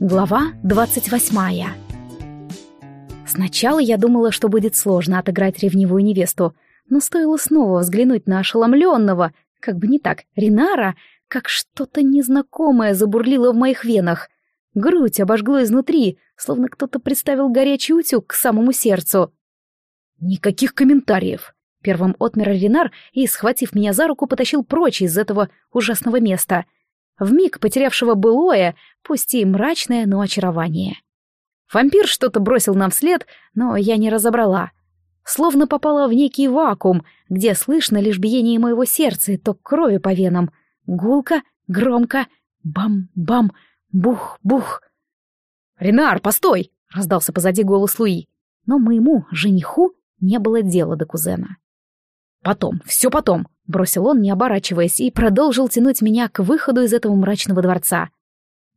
Глава 28 Сначала я думала, что будет сложно отыграть ревнивую невесту, но стоило снова взглянуть на ошеломленного, как бы не так, Ринара, как что-то незнакомое забурлило в моих венах. Грудь обожгло изнутри, словно кто-то приставил горячий утюг к самому сердцу. «Никаких комментариев!» Первым отмер Ренар и, схватив меня за руку, потащил прочь из этого ужасного места — вмиг потерявшего былое, пусть и мрачное, но очарование. Вампир что-то бросил нам вслед, но я не разобрала. Словно попала в некий вакуум, где слышно лишь биение моего сердца и ток крови по венам. Гулко, громко, бам-бам, бух-бух. «Ренар, постой!» — раздался позади голос Луи. Но моему жениху не было дела до кузена. «Потом, все потом», — бросил он, не оборачиваясь, и продолжил тянуть меня к выходу из этого мрачного дворца.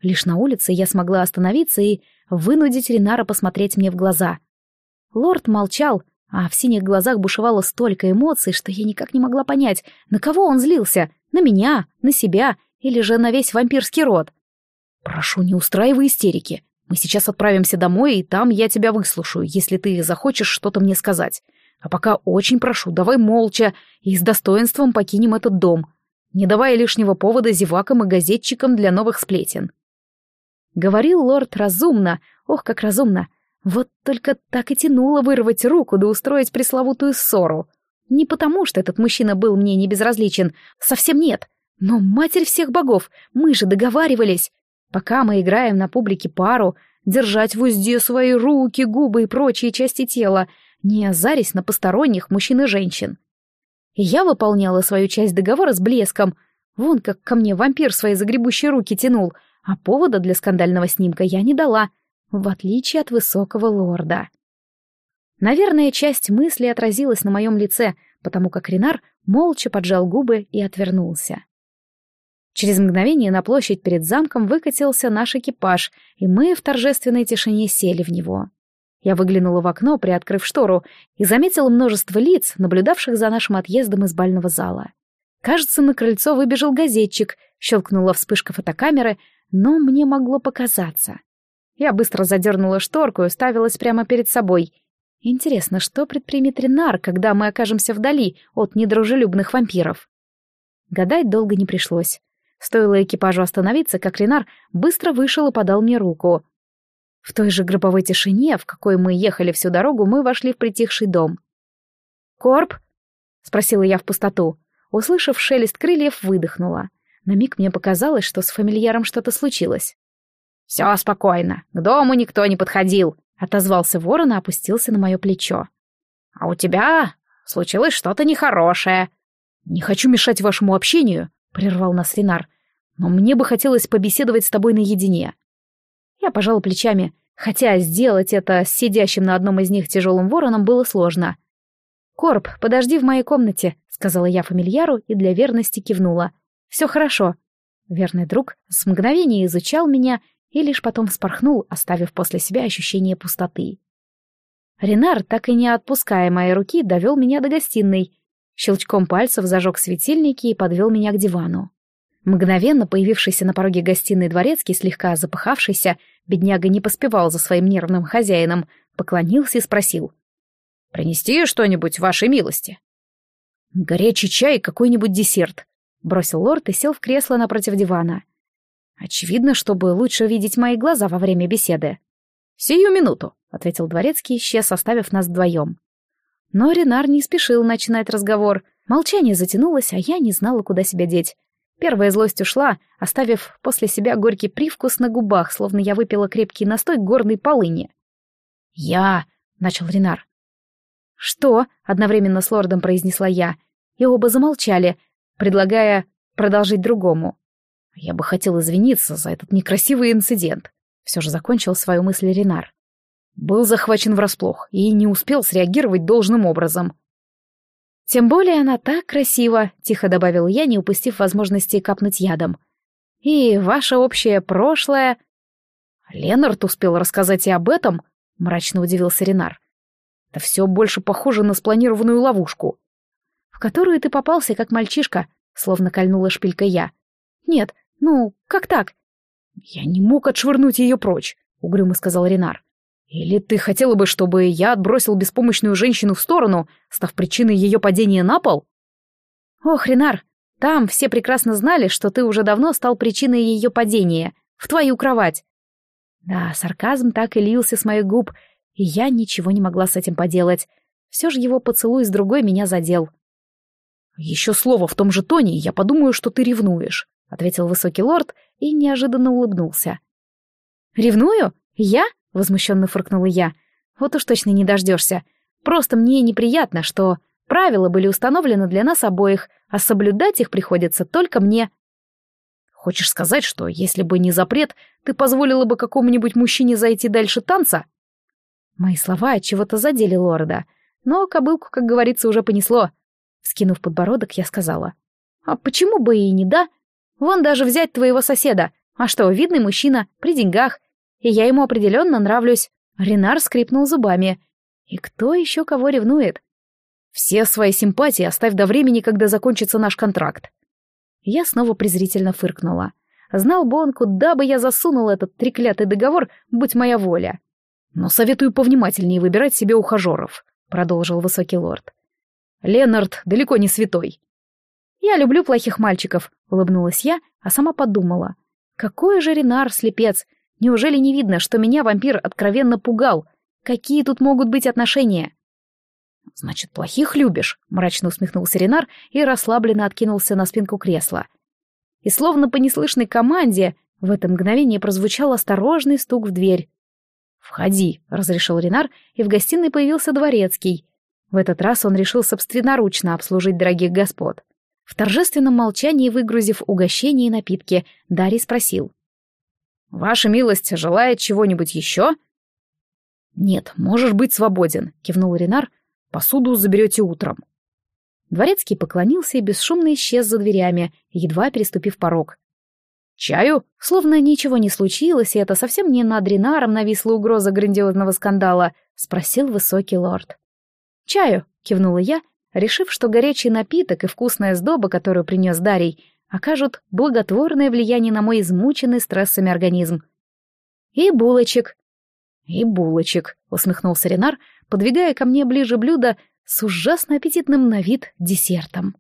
Лишь на улице я смогла остановиться и вынудить Ринара посмотреть мне в глаза. Лорд молчал, а в синих глазах бушевало столько эмоций, что я никак не могла понять, на кого он злился, на меня, на себя или же на весь вампирский род. «Прошу, не устраивай истерики. Мы сейчас отправимся домой, и там я тебя выслушаю, если ты захочешь что-то мне сказать. А пока очень прошу, давай молча и с достоинством покинем этот дом, не давая лишнего повода зевакам и газетчикам для новых сплетен. Говорил лорд разумно, ох, как разумно. Вот только так и тянуло вырвать руку да устроить пресловутую ссору. Не потому, что этот мужчина был мне не безразличен, совсем нет. Но матерь всех богов, мы же договаривались. Пока мы играем на публике пару, держать в узде свои руки, губы и прочие части тела — не озарясь на посторонних мужчин и женщин. И я выполняла свою часть договора с блеском. Вон как ко мне вампир свои загребущие руки тянул, а повода для скандального снимка я не дала, в отличие от высокого лорда. Наверное, часть мысли отразилась на моем лице, потому как Ренар молча поджал губы и отвернулся. Через мгновение на площадь перед замком выкатился наш экипаж, и мы в торжественной тишине сели в него. Я выглянула в окно, приоткрыв штору, и заметила множество лиц, наблюдавших за нашим отъездом из бального зала. Кажется, на крыльцо выбежал газетчик, щелкнула вспышка фотокамеры, но мне могло показаться. Я быстро задернула шторку и уставилась прямо перед собой. Интересно, что предпримет Ренар, когда мы окажемся вдали от недружелюбных вампиров? Гадать долго не пришлось. Стоило экипажу остановиться, как Ренар быстро вышел и подал мне руку. В той же гробовой тишине, в какой мы ехали всю дорогу, мы вошли в притихший дом. «Корп?» — спросила я в пустоту. Услышав шелест крыльев, выдохнула. На миг мне показалось, что с фамильяром что-то случилось. «Все спокойно, к дому никто не подходил», — отозвался ворон и опустился на мое плечо. «А у тебя случилось что-то нехорошее». «Не хочу мешать вашему общению», — прервал нас Ренар, «но мне бы хотелось побеседовать с тобой наедине. Я пожала плечами, хотя сделать это с сидящим на одном из них тяжелым вороном было сложно. «Корп, подожди в моей комнате», — сказала я фамильяру и для верности кивнула. «Все хорошо». Верный друг с мгновения изучал меня и лишь потом вспорхнул, оставив после себя ощущение пустоты. Ренар, так и не отпуская моей руки, довел меня до гостиной. Щелчком пальцев зажег светильники и подвел меня к дивану. Мгновенно появившийся на пороге гостиной дворецкий, слегка запыхавшийся, бедняга не поспевал за своим нервным хозяином, поклонился и спросил. «Принести что-нибудь, вашей милости?» «Горячий чай и какой-нибудь десерт», — бросил лорд и сел в кресло напротив дивана. «Очевидно, чтобы лучше видеть мои глаза во время беседы». «Сию минуту», — ответил дворецкий, исчез, оставив нас вдвоем. Но Ренар не спешил начинать разговор. Молчание затянулось, а я не знала, куда себя деть. Первая злость ушла, оставив после себя горький привкус на губах, словно я выпила крепкий настой горной полыни. «Я...» — начал Ренар. «Что?» — одновременно с лордом произнесла я, и оба замолчали, предлагая продолжить другому. Я бы хотел извиниться за этот некрасивый инцидент. Все же закончил свою мысль Ренар. Был захвачен врасплох и не успел среагировать должным образом. «Тем более она так красива», — тихо добавил я, не упустив возможности капнуть ядом. «И ваше общее прошлое...» «Ленард успел рассказать и об этом?» — мрачно удивился Ренар. «Это все больше похоже на спланированную ловушку». «В которую ты попался, как мальчишка», — словно кольнула шпилька я. «Нет, ну, как так?» «Я не мог отшвырнуть ее прочь», — угрюмо сказал Ренар. «Или ты хотела бы, чтобы я отбросил беспомощную женщину в сторону, став причиной ее падения на пол?» «Ох, Ренар, там все прекрасно знали, что ты уже давно стал причиной ее падения, в твою кровать». Да, сарказм так и лился с моих губ, и я ничего не могла с этим поделать. Все же его поцелуй с другой меня задел. «Еще слово в том же тоне, я подумаю, что ты ревнуешь», — ответил высокий лорд и неожиданно улыбнулся. «Ревную? Я?» — возмущенно фыркнула я. «Вот уж точно не дождешься. Просто мне неприятно, что правила были установлены для нас обоих, а соблюдать их приходится только мне». «Хочешь сказать, что если бы не запрет, ты позволила бы какому-нибудь мужчине зайти дальше танца?» Мои слова от чего-то задели лорда, но кобылку, как говорится, уже понесло. Скинув подбородок, я сказала. «А почему бы и не да? Вон даже взять твоего соседа. А что, видный мужчина, при деньгах. И я ему определенно нравлюсь». Ренар скрипнул зубами. «И кто еще кого ревнует?» «Все свои симпатии оставь до времени, когда закончится наш контракт». Я снова презрительно фыркнула. Знал бы он, куда бы я засунул этот треклятый договор, будь моя воля. «Но советую повнимательнее выбирать себе ухажеров», — продолжил высокий лорд. Ленард далеко не святой. Я люблю плохих мальчиков, улыбнулась я, а сама подумала. Какой же Ренар слепец! Неужели не видно, что меня вампир откровенно пугал? Какие тут могут быть отношения? Значит, плохих любишь, мрачно усмехнулся Ренар и расслабленно откинулся на спинку кресла. И словно по неслышной команде в это мгновение прозвучал осторожный стук в дверь. «Входи», — разрешил Ренар, и в гостиной появился дворецкий. В этот раз он решил собственноручно обслужить дорогих господ. В торжественном молчании, выгрузив угощение и напитки, Дарий спросил. «Ваша милость желает чего-нибудь еще?» «Нет, можешь быть свободен», — кивнул Ренар. «Посуду заберете утром». Дворецкий поклонился и бесшумно исчез за дверями, едва переступив порог. «Чаю?» Словно ничего не случилось, и это совсем не над Ренаром нависла угроза грандиозного скандала, спросил высокий лорд. «Чаю», — кивнула я, решив, что горячий напиток и вкусная сдоба, которую принес Дарий, окажут благотворное влияние на мой измученный стрессами организм. «И булочек». «И булочек», — усмехнулся Ренар, подвигая ко мне ближе блюдо с ужасно аппетитным на вид десертом.